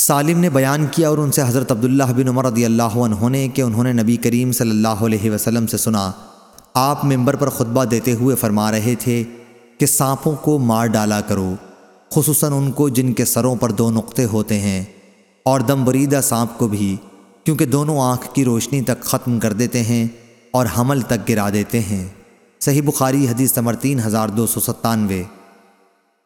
سالم نے بیان کیا اور ان سے حضرت عبداللہ بن عمر رضی اللہ عنہ نے کہ انہوں نے نبی کریم صلی اللہ علیہ وسلم سے سنا، آپ ممبر پر خطبہ دیتے ہوئے فرما رہے تھے کہ سانپوں کو مار ڈالا کرو، خصوصاً ان کو جن کے سروں پر دو نقطے ہوتے ہیں اور دم بریدہ سانپ کو بھی، کیونکہ دونوں آنکھ کی روشنی تک ختم کر دیتے ہیں اور حمل تک گرا دیتے ہیں۔ صحیح بخاری حدیث نمبر تین ہزار دو سو ستانوے۔